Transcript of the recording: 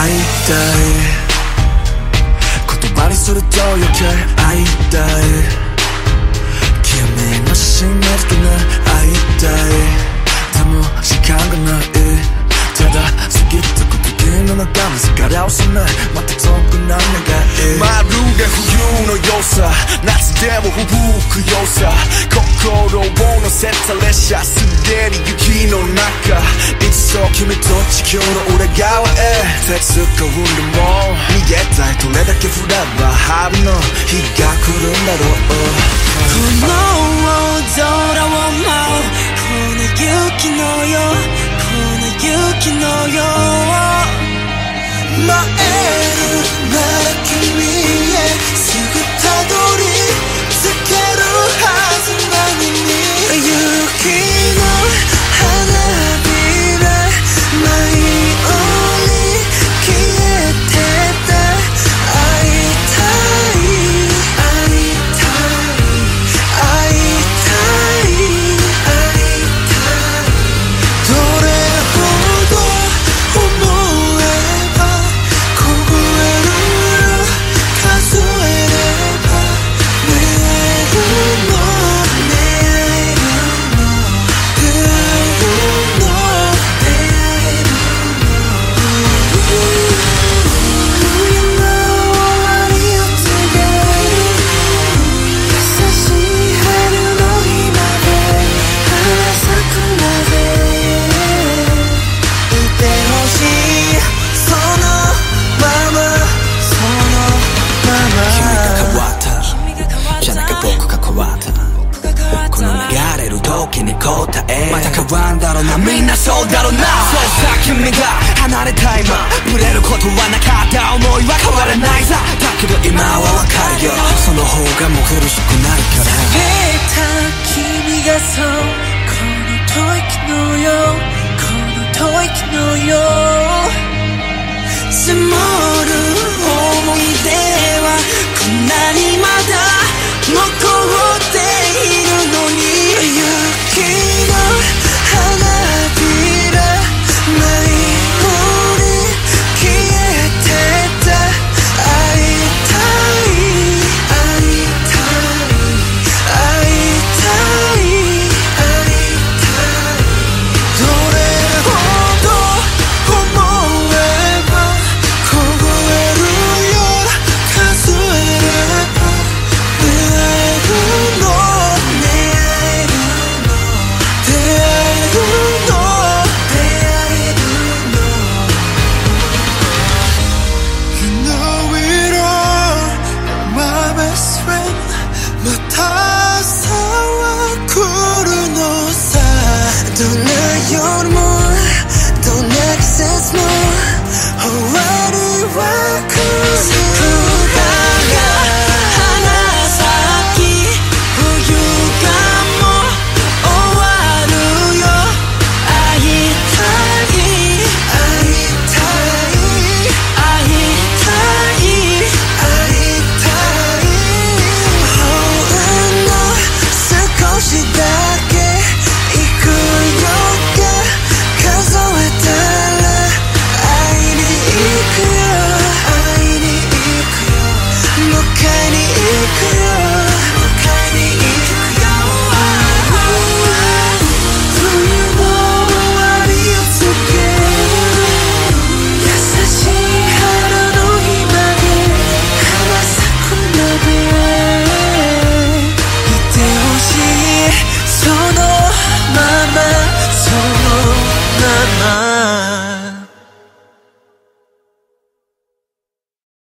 会いたい。言葉にすると余計会いたい。君の写真見つけな会いたい。でも時間がない。ただ過ぎたこと君の中に疲れをせないまた遠くな願いまるで冬の良さ。夏でも吹く良さ。心を乗せた列車すでに雪の中。いつそう君と地球の裏側へ。鉄が運でも逃げたい。どれだけ降れば春の日が来るんだろう。この空を舞うこの雪のよこの雪のよ前答えまた変わんだろうな。みんなそうだろうな。そうさ君が。離れた今。ブレることはなかった。思いは変わらないさ。だけど今はわかるよ。その方がもう苦しくないから。君がそう τον Άγιον μου